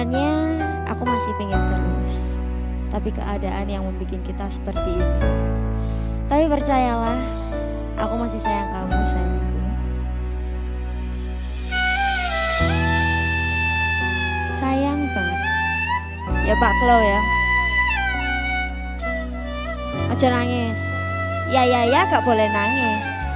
Sebenarnya aku masih pengen terus, tapi keadaan yang membuat kita seperti ini. Tapi percayalah, aku masih sayang kamu sayangku. Sayang banget. Ya Pak Klo ya. Aja nangis. Ya ya ya gak boleh nangis.